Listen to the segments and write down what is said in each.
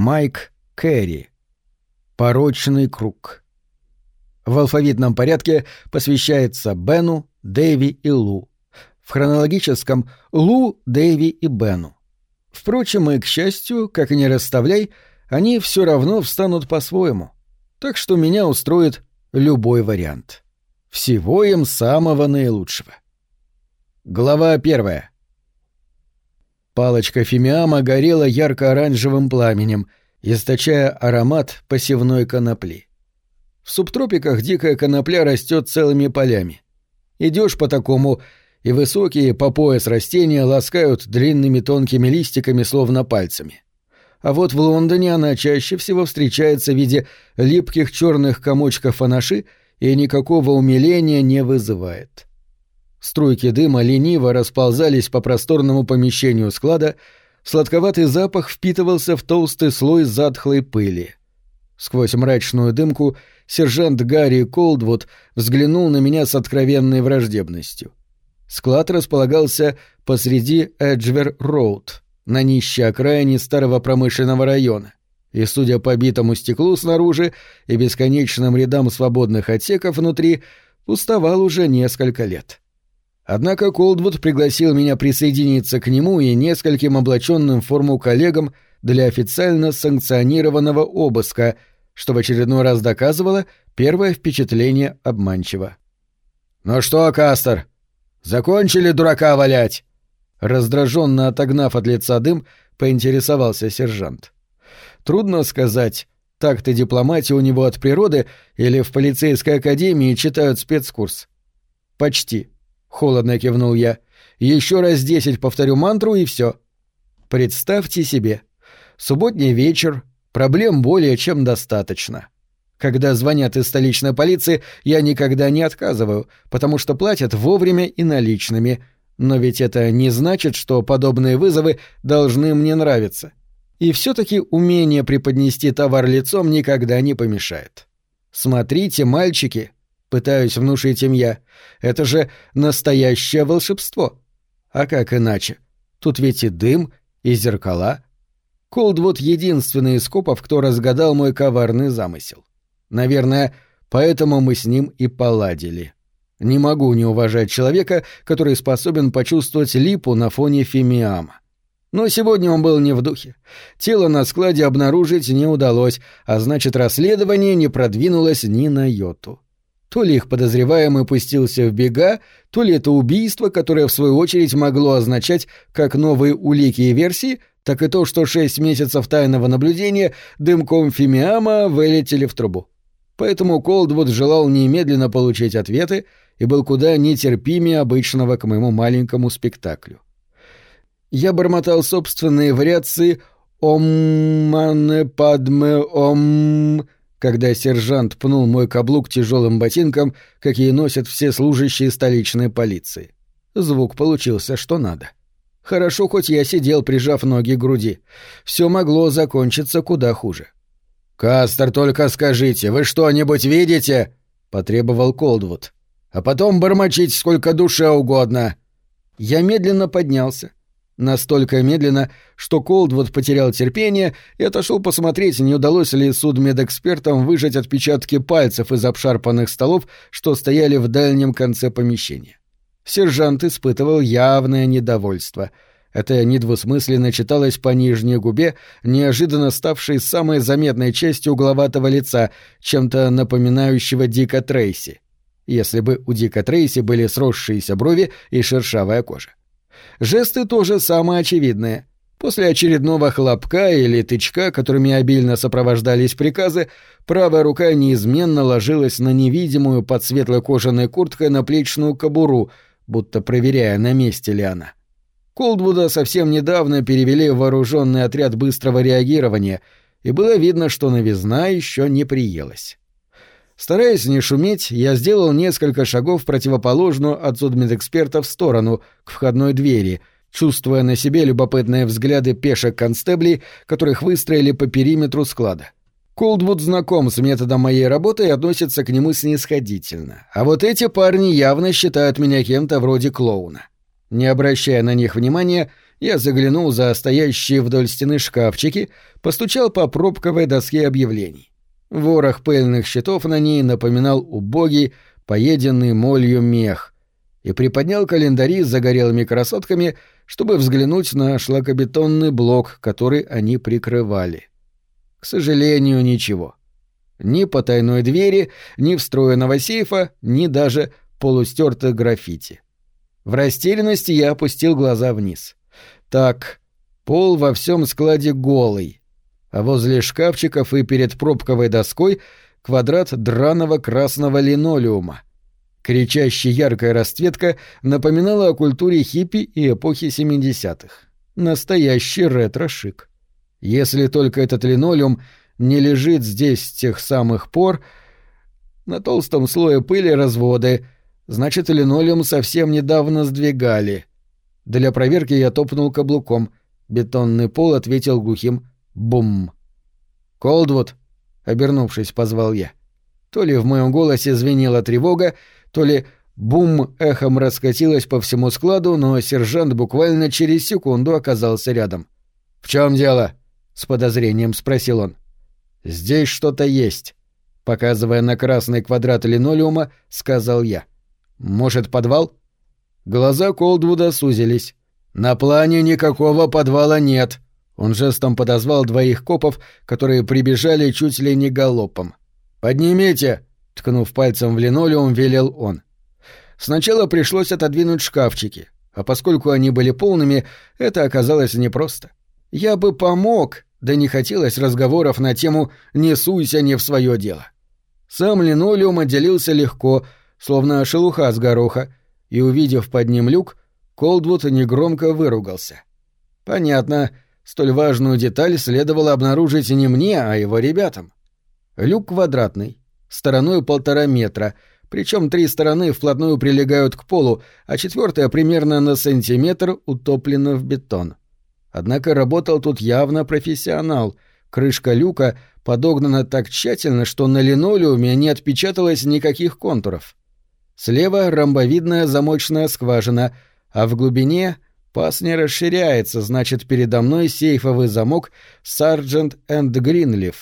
Майк Кэрри. Порочный круг. В алфавитном порядке посвящается Бену, Дэви и Лу. В хронологическом — Лу, Дэви и Бену. Впрочем, и, к счастью, как и не расставляй, они все равно встанут по-своему. Так что меня устроит любой вариант. Всего им самого наилучшего. Глава первая. Палочка фимиама горела ярко-оранжевым пламенем, источая аромат посевной конопли. В субтропиках дикая конопля растет целыми полями. Идешь по такому, и высокие по пояс растения ласкают длинными тонкими листиками, словно пальцами. А вот в Лондоне она чаще всего встречается в виде липких черных комочков анаши и никакого умиления не вызывает. Струйки дыма лениво расползались по просторному помещению склада, сладковатый запах впитывался в толстый слой затхлой пыли. Сквозь мрачную дымку сержант Гарри Колдвуд взглянул на меня с откровенной враждебностью. Склад располагался посреди Эджвер-Роуд, на нищей окраине старого промышленного района, и, судя по битому стеклу снаружи и бесконечным рядам свободных отсеков внутри, пустовал уже несколько лет. Однако Колдвуд пригласил меня присоединиться к нему и нескольким облаченным в форму коллегам для официально санкционированного обыска, что в очередной раз доказывало первое впечатление обманчиво. «Ну что, Кастер, Закончили дурака валять!» Раздраженно отогнав от лица дым, поинтересовался сержант. Трудно сказать, так-то дипломатия у него от природы или в полицейской академии читают спецкурс. «Почти», — холодно кивнул я. «Еще раз десять повторю мантру и все. Представьте себе. Субботний вечер, проблем более чем достаточно. Когда звонят из столичной полиции, я никогда не отказываю, потому что платят вовремя и наличными. Но ведь это не значит, что подобные вызовы должны мне нравиться. И все-таки умение преподнести товар лицом никогда не помешает. Смотрите, мальчики, пытаюсь внушить им я, это же настоящее волшебство. А как иначе? Тут ведь и дым, и зеркала. Колдвуд единственный из копов, кто разгадал мой коварный замысел. Наверное, поэтому мы с ним и поладили. Не могу не уважать человека, который способен почувствовать липу на фоне фимиама. Но сегодня он был не в духе. Тело на складе обнаружить не удалось, а значит, расследование не продвинулось ни на йоту. То ли их подозреваемый пустился в бега, то ли это убийство, которое в свою очередь могло означать как новые улики и версии, так и то, что шесть месяцев тайного наблюдения дымком фимиама вылетели в трубу. Поэтому Колдвуд желал немедленно получить ответы и был куда нетерпимее обычного к моему маленькому спектаклю. Я бормотал собственные вариации «Ом, мане, падме, ом», когда сержант пнул мой каблук тяжелым ботинком, какие носят все служащие столичной полиции. Звук получился что надо. Хорошо, хоть я сидел, прижав ноги к груди. Все могло закончиться куда хуже. — «Кастер, только скажите, вы что-нибудь видите?» — потребовал Колдвуд. «А потом бормочить сколько душе угодно». Я медленно поднялся. Настолько медленно, что Колдвуд потерял терпение и отошел посмотреть, не удалось ли судмедэкспертам выжать отпечатки пальцев из обшарпанных столов, что стояли в дальнем конце помещения. Сержант испытывал явное недовольство — это недвусмысленно читалось по нижней губе, неожиданно ставшей самой заметной частью угловатого лица, чем-то напоминающего Дика Трейси. Если бы у Дика Трейси были сросшиеся брови и шершавая кожа. Жесты тоже самые очевидные. После очередного хлопка или тычка, которыми обильно сопровождались приказы, правая рука неизменно ложилась на невидимую под светлой кожаной курткой наплечную кобуру, будто проверяя, на месте ли она. — Колдвуда совсем недавно перевели в вооруженный отряд быстрого реагирования, и было видно, что новизна еще не приелась. Стараясь не шуметь, я сделал несколько шагов в противоположную от судмедэксперта в сторону, к входной двери, чувствуя на себе любопытные взгляды пешек констеблей, которых выстроили по периметру склада. Колдвуд знаком с методом моей работы и относится к нему снисходительно. А вот эти парни явно считают меня кем-то вроде клоуна. Не обращая на них внимания, Я заглянул за стоящие вдоль стены шкафчики, постучал по пробковой доске объявлений. Ворох пыльных щитов на ней напоминал убогий, поеденный молью мех, и приподнял календари с загорелыми красотками, чтобы взглянуть на шлакобетонный блок, который они прикрывали. К сожалению, ничего. Ни потайной двери, ни встроенного сейфа, ни даже полустертых граффити. В растерянности я опустил глаза вниз. Так, пол во всем складе голый, а возле шкафчиков и перед пробковой доской квадрат драного красного линолеума. Кричащая яркая расцветка напоминала о культуре хиппи и эпохи 70-х. Настоящий ретро-шик. Если только этот линолеум не лежит здесь с тех самых пор, на толстом слое пыли разводы, значит, линолеум совсем недавно сдвигали. Для проверки я топнул каблуком. Бетонный пол ответил глухим «бум». «Колдвуд», — обернувшись, позвал я. То ли в моем голосе звенела тревога, то ли бум эхом раскатилось по всему складу, но сержант буквально через секунду оказался рядом. «В чем дело?» — с подозрением спросил он. «Здесь что-то есть», — показывая на красный квадрат линолеума, сказал я. «Может, подвал?» Глаза Колдвуда сузились. «На плане никакого подвала нет», — он жестом подозвал двоих копов, которые прибежали чуть ли не галопом. «Поднимите!» — ткнув пальцем в линолеум, велел он. Сначала пришлось отодвинуть шкафчики, а поскольку они были полными, это оказалось непросто. Я бы помог, да не хотелось разговоров на тему «не суйся не в свое дело». Сам линолеум отделился легко, словно шелуха с гороха, и, увидев под ним люк, Колдвуд негромко выругался. Понятно, столь важную деталь следовало обнаружить не мне, а его ребятам. Люк квадратный, стороной полтора метра, причем три стороны вплотную прилегают к полу, а четвертая примерно на сантиметр утоплена в бетон. Однако работал тут явно профессионал. Крышка люка подогнана так тщательно, что на линолеуме не отпечаталось никаких контуров. Слева ромбовидная замочная скважина, а в глубине паз не расширяется, значит, передо мной сейфовый замок Sargent and Greenleaf.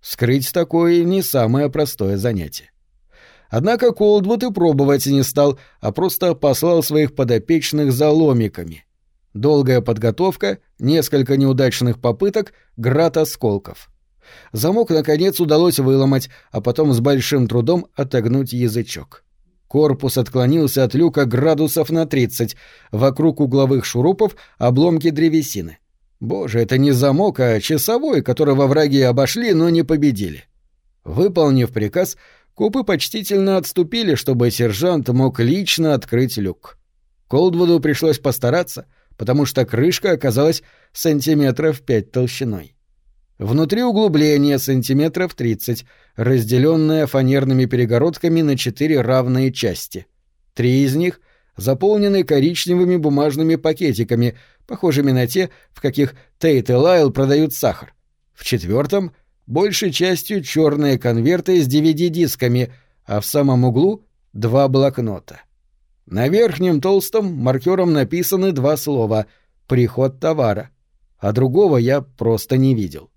Скрыть такое не самое простое занятие. Однако Колдвуд и пробовать не стал, а просто послал своих подопечных за ломиками. Долгая подготовка, несколько неудачных попыток, град осколков. Замок, наконец, удалось выломать, а потом с большим трудом отогнуть язычок. Корпус отклонился от люка градусов на 30, вокруг угловых шурупов обломки древесины. Боже, это не замок, а часовой, которого враги обошли, но не победили. Выполнив приказ, купы почтительно отступили, чтобы сержант мог лично открыть люк. Колдвуду пришлось постараться, потому что крышка оказалась сантиметров пять толщиной. Внутри углубление сантиметров тридцать, разделенное фанерными перегородками на четыре равные части. Три из них заполнены коричневыми бумажными пакетиками, похожими на те, в каких Тейт и Лайл продают сахар. В четвертом — большей частью черные конверты с DVD-дисками, а в самом углу — два блокнота. На верхнем толстом маркером написаны два слова «Приход товара», а другого я просто не видел.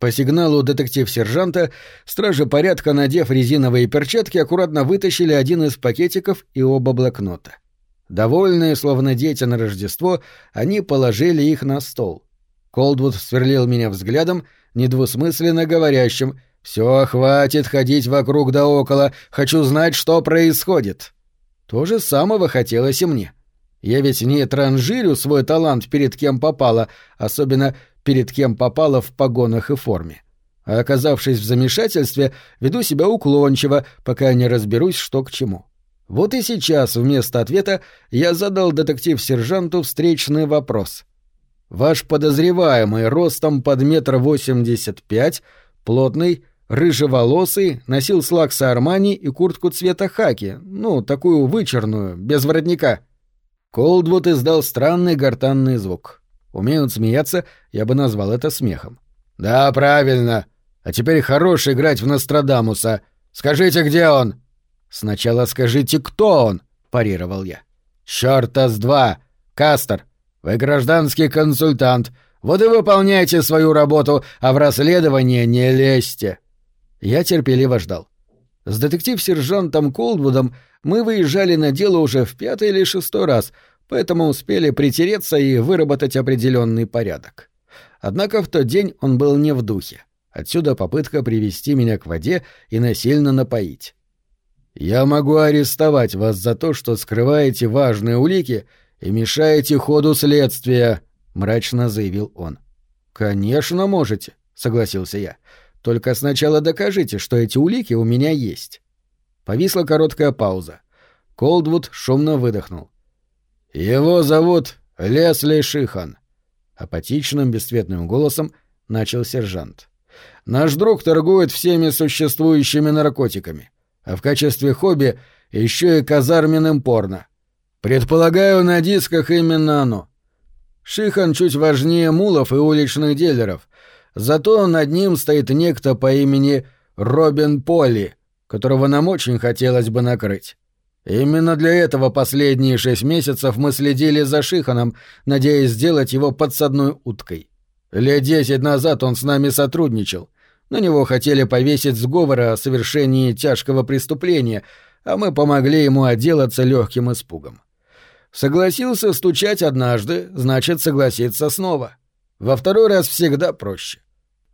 По сигналу детектив-сержанта стражи порядка, надев резиновые перчатки, аккуратно вытащили один из пакетиков и оба блокнота. Довольные, словно дети на Рождество, они положили их на стол. Колдвуд сверлил меня взглядом, недвусмысленно говорящим «Все, хватит ходить вокруг да около, хочу знать, что происходит». То же самого хотелось и мне. Я ведь не транжирю свой талант перед кем попало, особенно перед кем попало в погонах и форме. А оказавшись в замешательстве, веду себя уклончиво, пока не разберусь, что к чему. Вот и сейчас вместо ответа я задал детектив-сержанту встречный вопрос. Ваш подозреваемый ростом под метр восемьдесят пять, плотный, рыжеволосый, носил слаксы Армани и куртку цвета хаки, ну, такую вычерную, без воротника. Колдвуд издал странный гортанный звук. Умеют смеяться, я бы назвал это смехом. «Да, правильно. А теперь хорош играть в Нострадамуса. Скажите, где он?» «Сначала скажите, кто он?» — парировал я. «Чёрта с два! Кастер! Вы гражданский консультант. Вот и выполняйте свою работу, а в расследование не лезьте. Я терпеливо ждал. С детектив-сержантом Колдвудом мы выезжали на дело уже в пятый или шестой раз, поэтому успели притереться и выработать определенный порядок. Однако в тот день он был не в духе. Отсюда попытка привести меня к воде и насильно напоить. «Я могу арестовать вас за то, что скрываете важные улики и мешаете ходу следствия», — мрачно заявил он. «Конечно можете», — согласился я. «Только сначала докажите, что эти улики у меня есть». Повисла короткая пауза. Колдвуд шумно выдохнул. «Его зовут Лесли Шихан», — апатичным, бесцветным голосом начал сержант. «Наш друг торгует всеми существующими наркотиками, а в качестве хобби еще и казарменным порно. Предполагаю, на дисках именно оно. Шихан чуть важнее мулов и уличных дилеров, зато над ним стоит некто по имени Робин Полли, которого нам очень хотелось бы накрыть. Именно для этого последние шесть месяцев мы следили за Шиханом, надеясь сделать его подсадной уткой. Лет десять назад он с нами сотрудничал. На него хотели повесить сговор о совершении тяжкого преступления, а мы помогли ему отделаться легким испугом. Согласился стучать однажды, значит, согласиться снова. Во второй раз всегда проще.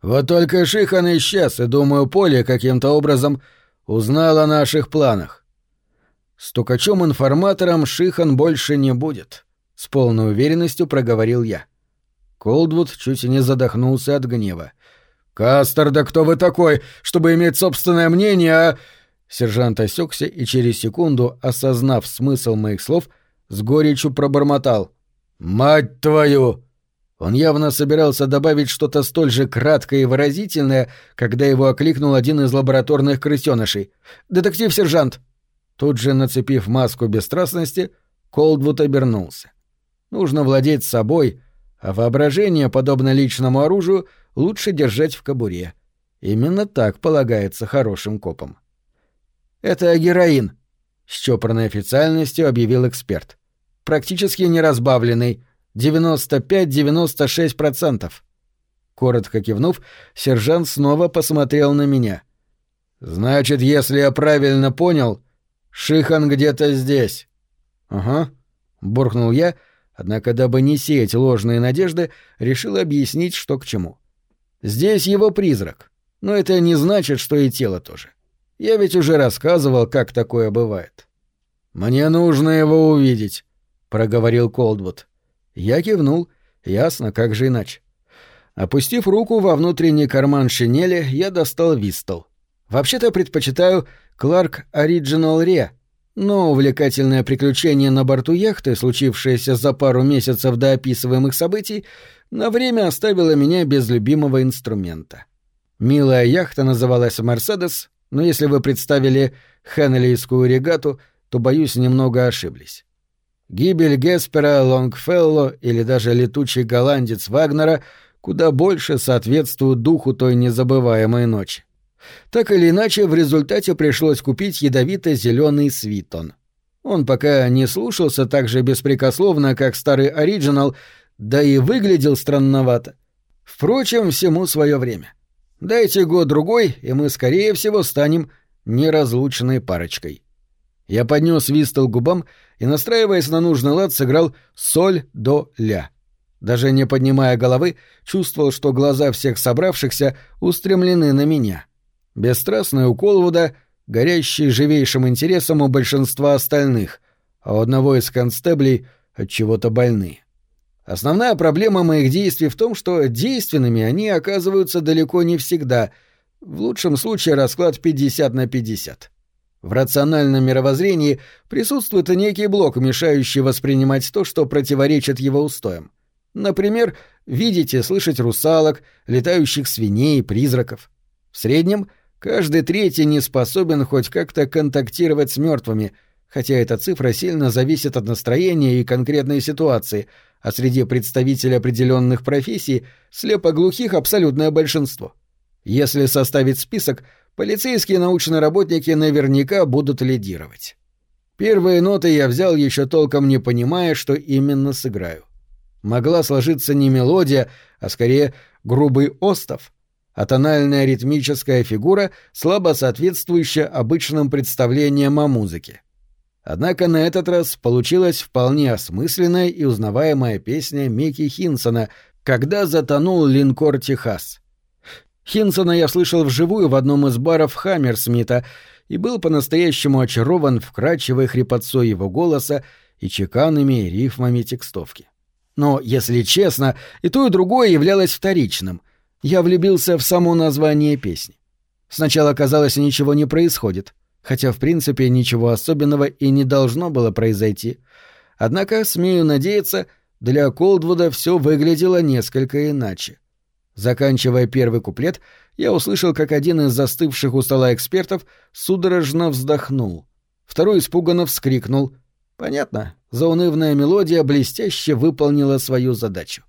Вот только Шихан исчез, и, думаю, Поле каким-то образом узнал о наших планах. Стукачом-информатором Шихан больше не будет, — с полной уверенностью проговорил я. Колдвуд чуть не задохнулся от гнева. «Кастер, да кто вы такой, чтобы иметь собственное мнение, а...» Сержант осекся и через секунду, осознав смысл моих слов, с горечью пробормотал. «Мать твою!» Он явно собирался добавить что-то столь же краткое и выразительное, когда его окликнул один из лабораторных крысёнышей. «Детектив-сержант!» Тут же, нацепив маску бесстрастности, Колдвуд обернулся. Нужно владеть собой, а воображение, подобно личному оружию, лучше держать в кобуре. Именно так полагается хорошим копам. «Это героин», — с чопорной официальностью объявил эксперт. «Практически неразбавленный, 95-96%. Коротко кивнув, сержант снова посмотрел на меня. «Значит, если я правильно понял, Шихан где-то здесь». «Ага», — буркнул я, однако, дабы не сеять ложные надежды, решил объяснить, что к чему. «Здесь его призрак, но это не значит, что и тело тоже. Я ведь уже рассказывал, как такое бывает. Мне нужно его увидеть, проговорил Колдвуд. Я кивнул, ясно, как же иначе. Опустив руку во внутренний карман шинели, я достал вистол. Вообще-то предпочитаю Кларк Original Re, но увлекательное приключение на борту яхты, случившееся за пару месяцев до описываемых событий, на время оставило меня без любимого инструмента. Милая яхта называлась «Мерседес», но если вы представили Хенлейскую регату, то, боюсь, немного ошиблись. Гибель Геспера, Лонгфелло или даже летучий голландец Вагнера куда больше соответствуют духу той незабываемой ночи. Так или иначе, в результате пришлось купить ядовито-зеленый свитон. Он пока не слушался так же беспрекословно, как старый оригинал, да и выглядел странновато. Впрочем, всему свое время. Дайте год-другой, и мы, скорее всего, станем неразлучной парочкой. Я поднес вистол губам и, настраиваясь на нужный лад, сыграл соль до ля. Даже не поднимая головы, чувствовал, что глаза всех собравшихся устремлены на меня. Бесстрастный у Колвуда, горящий живейшим интересом у большинства остальных, а у одного из констеблей от чего-то больные. Основная проблема моих действий в том, что действенными они оказываются далеко не всегда. В лучшем случае расклад 50 на 50. В рациональном мировоззрении присутствует некий блок, мешающий воспринимать то, что противоречит его устоям. Например, видеть и слышать русалок, летающих свиней, призраков. В среднем каждый третий не способен хоть как-то контактировать с мертвыми, хотя эта цифра сильно зависит от настроения и конкретной ситуации — а среди представителей определенных профессий слепоглухих абсолютное большинство. Если составить список, полицейские научные работники наверняка будут лидировать. Первые ноты я взял еще толком не понимая, что именно сыграю. могла сложиться не мелодия, а скорее грубый остов, а тональная ритмическая фигура, слабо соответствующая обычным представлениям о музыке. Однако на этот раз получилась вполне осмысленная и узнаваемая песня Микки Хинсона «Когда затонул линкор Техас». Хинсона я слышал вживую в одном из баров Хаммерсмита и был по-настоящему очарован вкрадчивой хрипотцой его голоса и чеканными рифмами текстовки. Но, если честно, и то, и другое являлось вторичным. Я влюбился в само название песни. Сначала казалось, ничего не происходит — хотя в принципе ничего особенного и не должно было произойти. Однако, смею надеяться, для Колдвуда все выглядело несколько иначе. Заканчивая первый куплет, я услышал, как один из застывших у стола экспертов судорожно вздохнул. Второй испуганно вскрикнул. Понятно, заунывная мелодия блестяще выполнила свою задачу.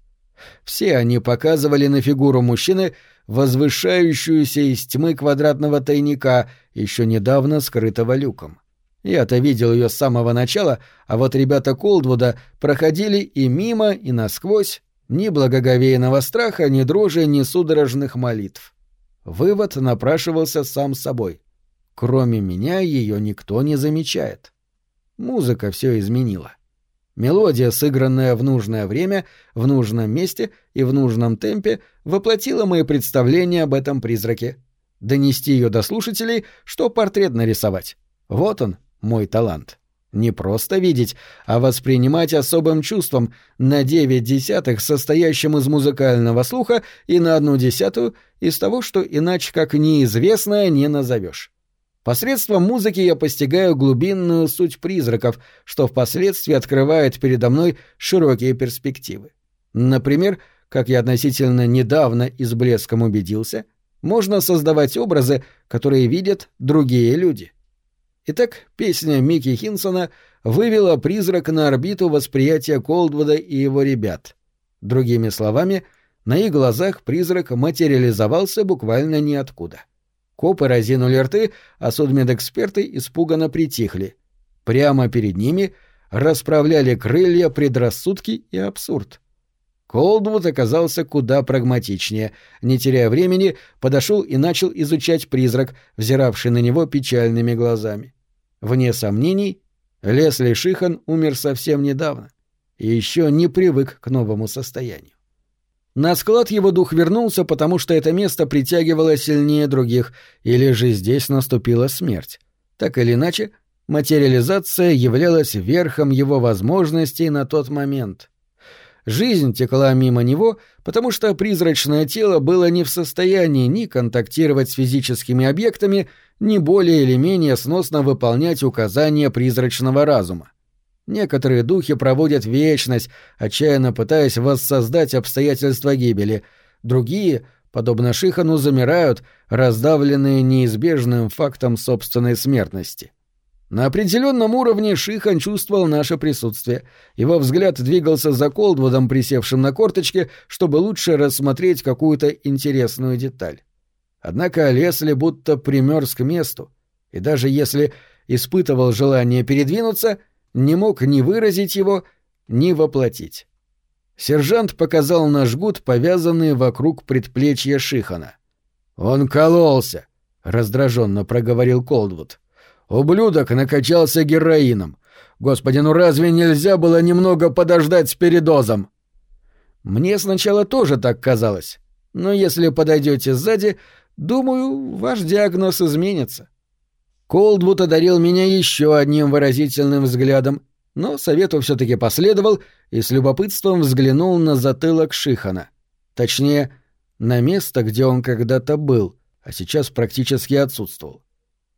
Все они показывали на фигуру мужчины, возвышающуюся из тьмы квадратного тайника, еще недавно скрытого люком. Я-то видел ее с самого начала, а вот ребята Колдвуда проходили и мимо, и насквозь, ни благоговейного страха, ни дрожи, ни судорожных молитв. Вывод напрашивался сам собой. Кроме меня ее никто не замечает. Музыка все изменила. Мелодия, сыгранная в нужное время, в нужном месте и в нужном темпе, воплотила мои представления об этом призраке. Донести ее до слушателей, что портрет нарисовать. Вот он, мой талант. Не просто видеть, а воспринимать особым чувством, на девять десятых состоящим из музыкального слуха и на одну десятую из того, что иначе как неизвестное не назовешь. Посредством музыки я постигаю глубинную суть призраков, что впоследствии открывает передо мной широкие перспективы. Например, как я относительно недавно и с блеском убедился, можно создавать образы, которые видят другие люди. Итак, песня Микки Хинсона вывела призрак на орбиту восприятия Колдвуда и его ребят. Другими словами, на их глазах призрак материализовался буквально ниоткуда. — Копы разинули рты, а судмедэксперты испуганно притихли. Прямо перед ними расправляли крылья предрассудки и абсурд. Колдвуд оказался куда прагматичнее. Не теряя времени, подошел и начал изучать призрак, взиравший на него печальными глазами. Вне сомнений, Лесли Шихан умер совсем недавно и еще не привык к новому состоянию. На склад его дух вернулся, потому что это место притягивало сильнее других, или же здесь наступила смерть. Так или иначе, материализация являлась верхом его возможностей на тот момент. Жизнь текла мимо него, потому что призрачное тело было не в состоянии ни контактировать с физическими объектами, ни более или менее сносно выполнять указания призрачного разума. Некоторые духи проводят вечность, отчаянно пытаясь воссоздать обстоятельства гибели. Другие, подобно Шихану, замирают, раздавленные неизбежным фактом собственной смертности. На определенном уровне Шихан чувствовал наше присутствие. Его взгляд двигался за Колдвудом, присевшим на корточке, чтобы лучше рассмотреть какую-то интересную деталь. Однако Лесли будто примерз к месту, и даже если испытывал желание передвинуться — не мог ни выразить его, ни воплотить. Сержант показал на жгут, повязанный вокруг предплечья Шихана. «Он кололся», — раздраженно проговорил Колдвуд. «Ублюдок накачался героином. Господи, ну разве нельзя было немного подождать с передозом?» Мне сначала тоже так казалось, но если подойдете сзади, думаю, ваш диагноз изменится. Колдвуд одарил меня еще одним выразительным взглядом, но совету все-таки последовал и с любопытством взглянул на затылок Шихана. Точнее, на место, где он когда-то был, а сейчас практически отсутствовал.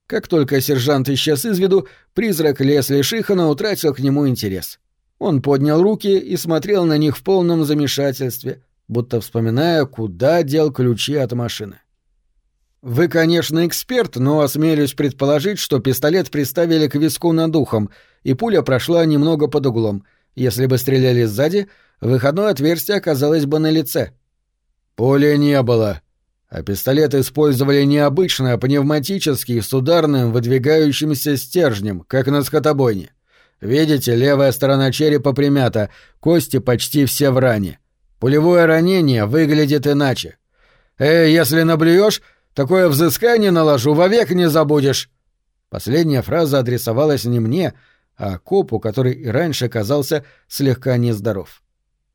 Как только сержант исчез из виду, призрак Лесли Шихана утратил к нему интерес. Он поднял руки и смотрел на них в полном замешательстве, будто вспоминая, куда дел ключи от машины. «Вы, конечно, эксперт, но осмелюсь предположить, что пистолет приставили к виску над ухом, и пуля прошла немного под углом. Если бы стреляли сзади, выходное отверстие оказалось бы на лице». «Пули не было», а пистолет использовали не обычно, а пневматический с ударным выдвигающимся стержнем, как на скотобойне. Видите, левая сторона черепа примята, кости почти все в ране. Пулевое ранение выглядит иначе. Эй, если наблюешь, такое взыскание наложу, вовек не забудешь. Последняя фраза адресовалась не мне, а копу, который и раньше казался слегка нездоров.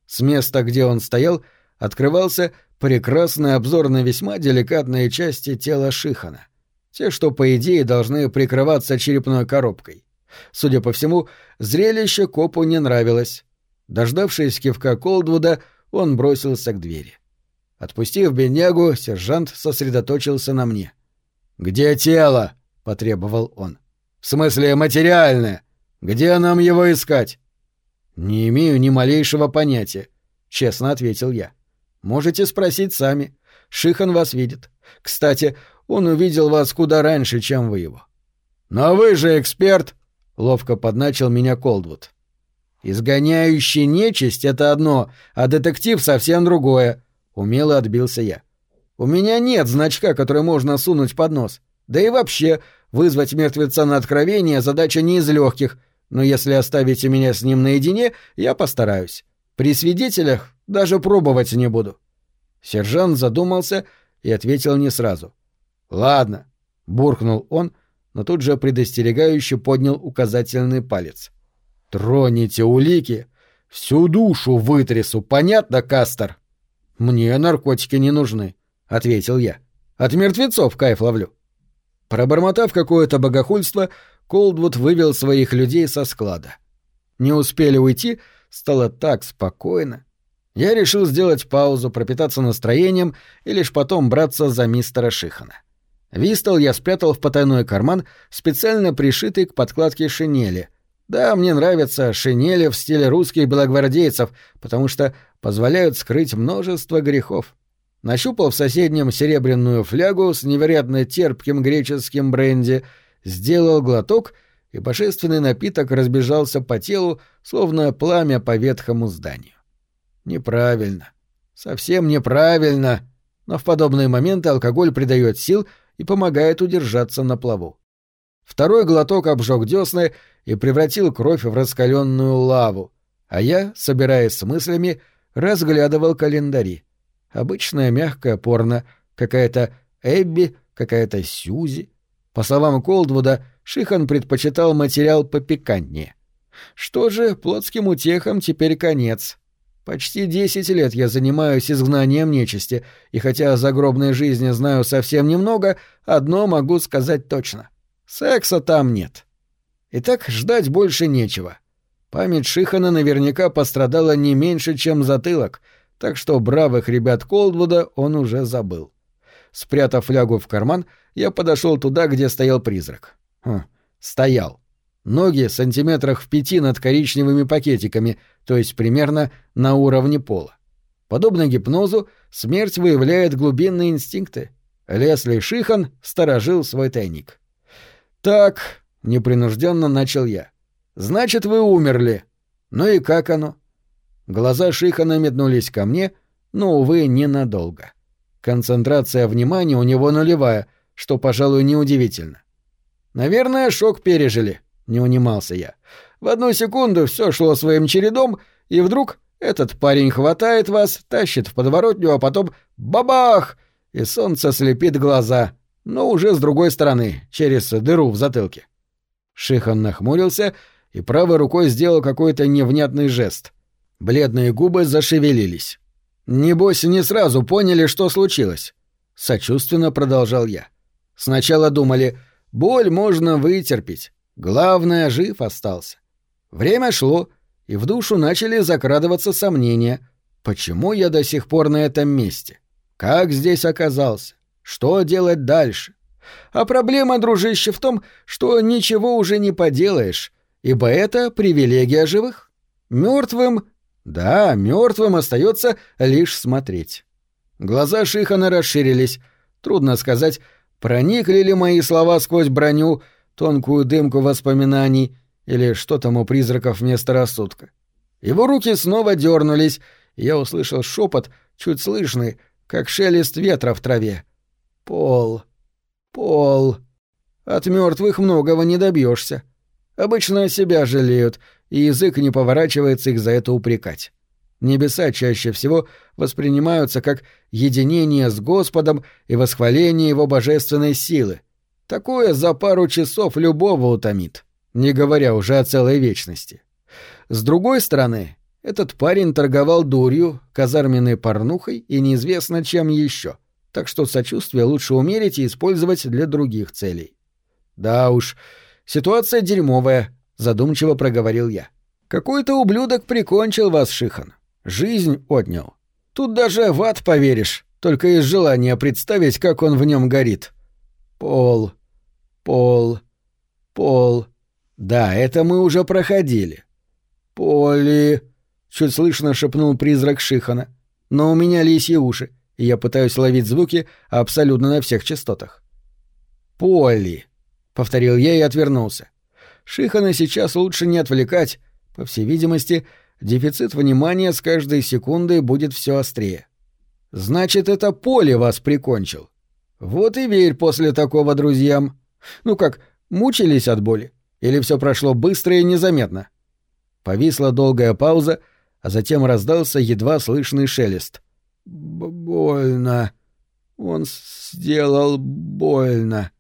С места, где он стоял, открывался прекрасный обзор на весьма деликатные части тела Шихана. Те, что, по идее, должны прикрываться черепной коробкой. Судя по всему, зрелище копу не нравилось. Дождавшись кивка Колдвуда, он бросился к двери. Отпустив беднягу, сержант сосредоточился на мне. «Где тело?» — потребовал он. «В смысле материальное? Где нам его искать?» «Не имею ни малейшего понятия», — честно ответил я. «Можете спросить сами. Шихан вас видит. Кстати, он увидел вас куда раньше, чем вы его». «Но вы же эксперт», — ловко подначил меня Колдвуд. «Изгоняющий нечисть — это одно, а детектив — совсем другое», — умело отбился я. «У меня нет значка, который можно сунуть под нос. Да и вообще, вызвать мертвеца на откровение — задача не из легких, но если оставите меня с ним наедине, я постараюсь. При свидетелях даже пробовать не буду». Сержант задумался и ответил не сразу. «Ладно», — буркнул он, но тут же предостерегающе поднял указательный палец. «Троните улики, всю душу вытрясу, понятно, Кастер?» «Мне наркотики не нужны», — ответил я. «От мертвецов кайф ловлю». Пробормотав какое-то богохульство, Колдвуд вывел своих людей со склада. Не успели уйти, стало так спокойно. Я решил сделать паузу, пропитаться настроением и лишь потом браться за мистера Шихана. Вистол я спрятал в потайной карман, специально пришитый к подкладке шинели. Да, мне нравятся шинели в стиле русских белогвардейцев, потому что позволяют скрыть множество грехов. Нащупал в соседнем серебряную флягу с невероятно терпким греческим бренди — сделал глоток, и божественный напиток разбежался по телу, словно пламя по ветхому зданию. Неправильно. Совсем неправильно. Но в подобные моменты алкоголь придает сил и помогает удержаться на плаву. Второй глоток обжег десны и превратил кровь в раскаленную лаву, а я, собираясь с мыслями, разглядывал календари. Обычная мягкая порно, какая-то Эбби, какая-то Сьюзи, по словам Колдвуда, Шихан предпочитал материал попикантнее. Что же, плотским утехам теперь конец. Почти десять лет я занимаюсь изгнанием нечисти, и хотя о загробной жизни знаю совсем немного, одно могу сказать точно. Секса там нет. Итак, ждать больше нечего. Память Шихана наверняка пострадала не меньше, чем затылок, так что бравых ребят Колдвуда он уже забыл. Спрятав флягу в карман, я подошел туда, где стоял призрак. Хм, стоял. Ноги сантиметрах в пяти над коричневыми пакетиками, то есть примерно на уровне пола. Подобно гипнозу, смерть выявляет глубинные инстинкты. Лесли Шихан сторожил свой тайник. «Так», — непринужденно начал я, — «значит, вы умерли. Ну и как оно?» Глаза Шихана метнулись ко мне, но, увы, ненадолго. Концентрация внимания у него нулевая, что, пожалуй, неудивительно. «Наверное, шок пережили», — не унимался я. «В одну секунду все шло своим чередом, и вдруг этот парень хватает вас, тащит в подворотню, а потом бабах! И солнце слепит глаза, но уже с другой стороны, через дыру в затылке». Шихан нахмурился и правой рукой сделал какой-то невнятный жест. Бледные губы зашевелились. «Небось, не сразу поняли, что случилось», — сочувственно продолжал я. Сначала думали, боль можно вытерпеть, главное, жив остался. Время шло, и в душу начали закрадываться сомнения, почему я до сих пор на этом месте, как здесь оказался, что делать дальше. А проблема, дружище, в том, что ничего уже не поделаешь, ибо это привилегия живых. Мертвым, да, мертвым остается лишь смотреть. Глаза Шихана расширились. Трудно сказать, Проникли ли мои слова сквозь броню, тонкую дымку воспоминаний, или что там у призраков вместо рассудка? Его руки снова дернулись, и я услышал шепот, чуть слышный, как шелест ветра в траве. «Пол! Пол! От мертвых многого не добьешься. Обычно себя жалеют, и язык не поворачивается их за это упрекать. Небеса чаще всего воспринимаются как единение с Господом и восхваление Его божественной силы. Такое за пару часов любого утомит, не говоря уже о целой вечности. С другой стороны, этот парень торговал дурью, казарменной порнухой и неизвестно чем еще, так что сочувствие лучше умерить и использовать для других целей. «Да уж, ситуация дерьмовая», — задумчиво проговорил я. «Какой-то ублюдок прикончил вас, Шихан. Жизнь отнял. Тут даже в ад поверишь, только из желания представить, как он в нем горит. Пол, пол, пол. Да, это мы уже проходили. Поли, чуть слышно шепнул призрак Шихана. Но у меня лисьи уши, и я пытаюсь ловить звуки абсолютно на всех частотах. Поли, повторил я и отвернулся. Шихана сейчас лучше не отвлекать, по всей видимости, дефицит внимания с каждой секундой будет все острее. Значит, это поле вас прикончил. Вот и верь после такого друзьям. Ну как, мучились от боли? Или все прошло быстро и незаметно? Повисла долгая пауза, а затем раздался едва слышный шелест. «Больно. Он сделал больно».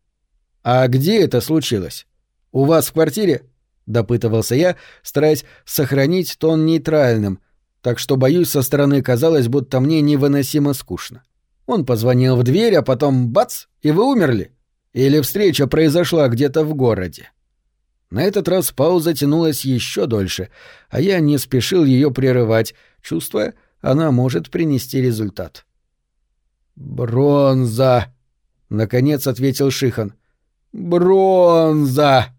«А где это случилось? У вас в квартире?» — допытывался я, стараясь сохранить тон нейтральным, так что, боюсь, со стороны казалось, будто мне невыносимо скучно. Он позвонил в дверь, а потом бац, и вы умерли. Или встреча произошла где-то в городе. На этот раз пауза тянулась еще дольше, а я не спешил ее прерывать, чувствуя, она может принести результат. «Бронза!» — наконец ответил Шихан. «Бронза!»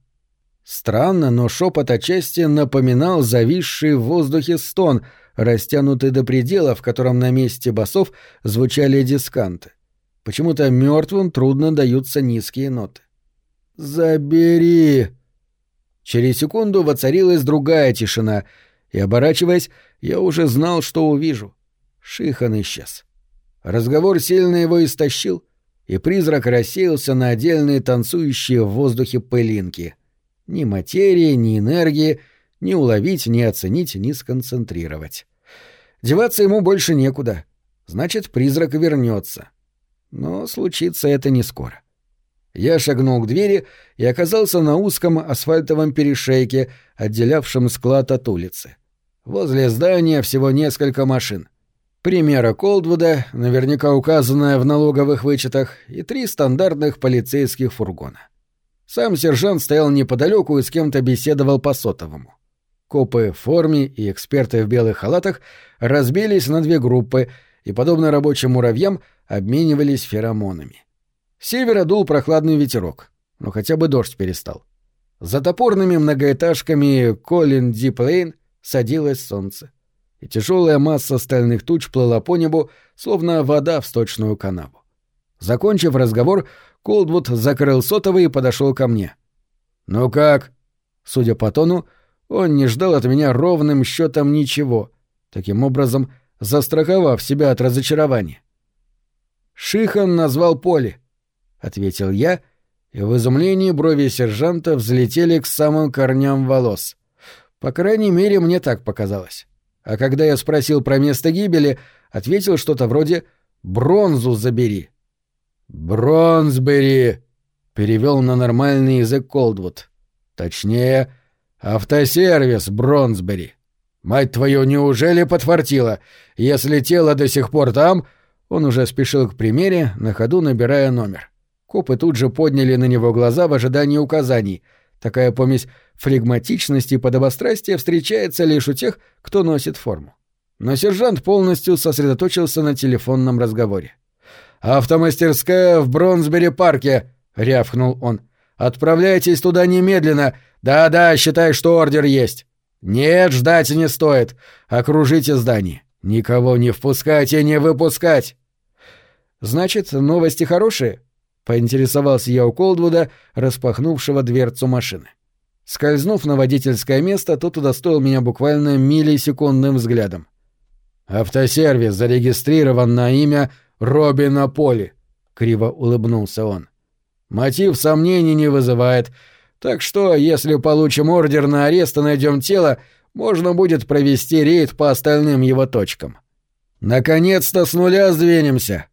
Странно, но шепот отчасти напоминал зависший в воздухе стон, растянутый до предела, в котором на месте басов звучали дисканты. Почему-то мертвым трудно даются низкие ноты. «Забери!» Через секунду воцарилась другая тишина, и, оборачиваясь, я уже знал, что увижу. Шихан исчез. Разговор сильно его истощил, и призрак рассеялся на отдельные танцующие в воздухе пылинки — ни материи, ни энергии ни уловить, ни оценить, ни сконцентрировать. Деваться ему больше некуда. Значит, призрак вернется. Но случится это не скоро. Я шагнул к двери и оказался на узком асфальтовом перешейке, отделявшем склад от улицы. Возле здания всего несколько машин. Примера Колдвуда, наверняка указанная в налоговых вычетах, и три стандартных полицейских фургона. Сам сержант стоял неподалеку и с кем-то беседовал по сотовому. Копы в форме и эксперты в белых халатах разбились на две группы и, подобно рабочим муравьям, обменивались феромонами. С севера дул прохладный ветерок, но хотя бы дождь перестал. За топорными многоэтажками Колин Диплейн садилось солнце, и тяжелая масса стальных туч плыла по небу, словно вода в сточную канаву. Закончив разговор, Колдвуд закрыл сотовый и подошел ко мне. «Ну как?» Судя по тону, он не ждал от меня ровным счетом ничего, таким образом застраховав себя от разочарования. «Шихан назвал поле», — ответил я, и в изумлении брови сержанта взлетели к самым корням волос. По крайней мере, мне так показалось. А когда я спросил про место гибели, ответил что-то вроде «бронзу забери». «Бронсбери», — перевел на нормальный язык Колдвуд. «Точнее, автосервис Бронсбери. Мать твою, неужели подфартило? Если тело до сих пор там...» Он уже спешил к примере, на ходу набирая номер. Копы тут же подняли на него глаза в ожидании указаний. Такая помесь флегматичности и подобострастия встречается лишь у тех, кто носит форму. Но сержант полностью сосредоточился на телефонном разговоре. — «Автомастерская в Бронсбери-парке», — рявкнул он. «Отправляйтесь туда немедленно. Да-да, считай, что ордер есть». «Нет, ждать не стоит. Окружите здание. Никого не впускать и не выпускать». «Значит, новости хорошие?» — поинтересовался я у Колдвуда, распахнувшего дверцу машины. Скользнув на водительское место, тот удостоил меня буквально миллисекундным взглядом. «Автосервис зарегистрирован на имя Робина Поли», — криво улыбнулся он. «Мотив сомнений не вызывает. Так что, если получим ордер на арест и найдем тело, можно будет провести рейд по остальным его точкам. Наконец-то с нуля сдвинемся.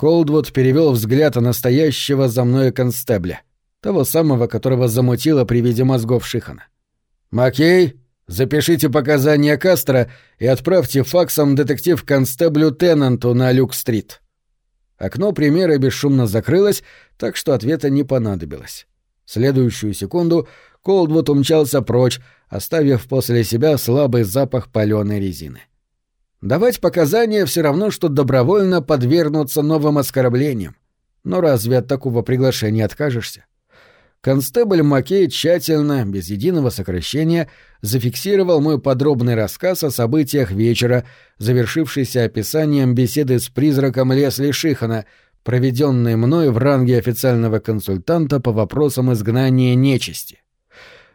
Колдвуд перевел взгляд на настоящего за мной констебля, того самого, которого замутило при виде мозгов Шихана. «Маккей, запишите показания Кастро и отправьте факсом детектив-констеблю Теннанту на Люк-стрит». Окно примера бесшумно закрылось, так что ответа не понадобилось. В следующую секунду Колдвуд умчался прочь, оставив после себя слабый запах паленой резины. Давать показания все равно, что добровольно подвергнуться новым оскорблениям. Но разве от такого приглашения откажешься? Констебль Маккей тщательно, без единого сокращения, зафиксировал мой подробный рассказ о событиях вечера, завершившийся описанием беседы с призраком Лесли Шихана, проведенной мной в ранге официального консультанта по вопросам изгнания нечисти.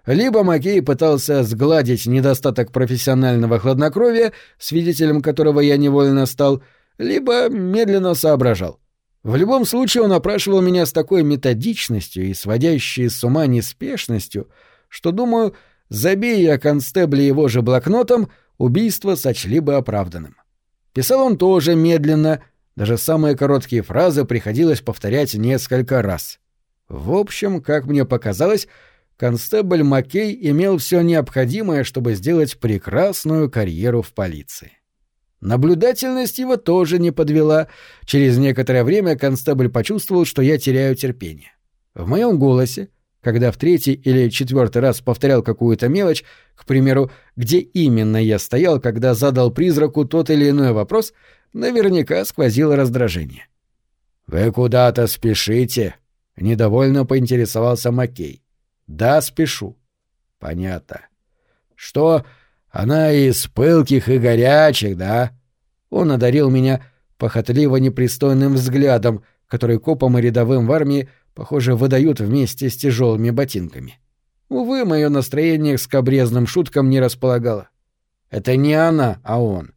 Либо Маккей пытался сгладить недостаток профессионального хладнокровия, свидетелем которого я невольно стал, либо медленно соображал. В любом случае он опрашивал меня с такой методичностью и сводящей с ума неспешностью, что, думаю, забей я констебле его же блокнотом, убийство сочли бы оправданным. Писал он тоже медленно, даже самые короткие фразы приходилось повторять несколько раз. В общем, как мне показалось, констебль Маккей имел все необходимое, чтобы сделать прекрасную карьеру в полиции. Наблюдательность его тоже не подвела. Через некоторое время констебль почувствовал, что я теряю терпение. В моем голосе, когда в третий или четвертый раз повторял какую-то мелочь, к примеру, где именно я стоял, когда задал призраку тот или иной вопрос, наверняка сквозило раздражение. «Вы куда-то спешите?» — недовольно поинтересовался Маккей. «Да, спешу». «Понятно». «Что, она из пылких и горячих, да?» Он одарил меня похотливо непристойным взглядом, который копам и рядовым в армии, похоже, выдают вместе с тяжелыми ботинками. Увы, мое настроение к скобрезным шуткам не располагало. Это не она, а он.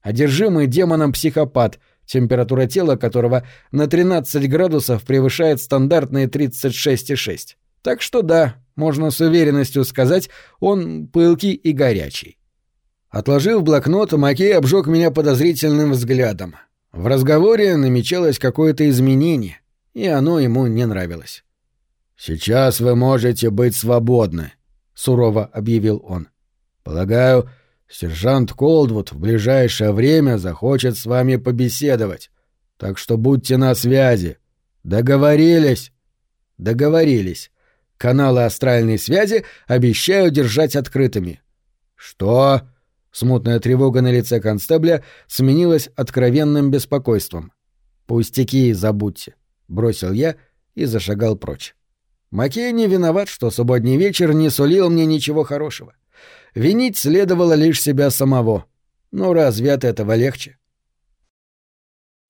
Одержимый демоном психопат, температура тела которого на 13 градусов превышает стандартные 36,6. Так что да, можно с уверенностью сказать, он пылкий и горячий. Отложив блокнот, Макей обжег меня подозрительным взглядом. В разговоре намечалось какое-то изменение, и оно ему не нравилось. «Сейчас вы можете быть свободны», — сурово объявил он. «Полагаю, сержант Колдвуд в ближайшее время захочет с вами побеседовать, так что будьте на связи. Договорились?» «Договорились. Каналы астральной связи обещаю держать открытыми». «Что?» Смутная тревога на лице констебля сменилась откровенным беспокойством. «Пустяки забудьте», — бросил я и зашагал прочь. Макей не виноват, что субботний вечер не сулил мне ничего хорошего. Винить следовало лишь себя самого. Но разве от этого легче?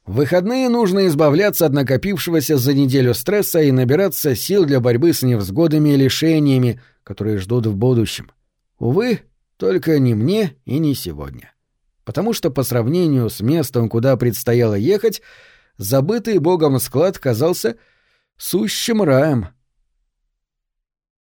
В выходные нужно избавляться от накопившегося за неделю стресса и набираться сил для борьбы с невзгодами и лишениями, которые ждут в будущем. Увы, только не мне и не сегодня. Потому что по сравнению с местом, куда предстояло ехать, забытый богом склад казался сущим раем —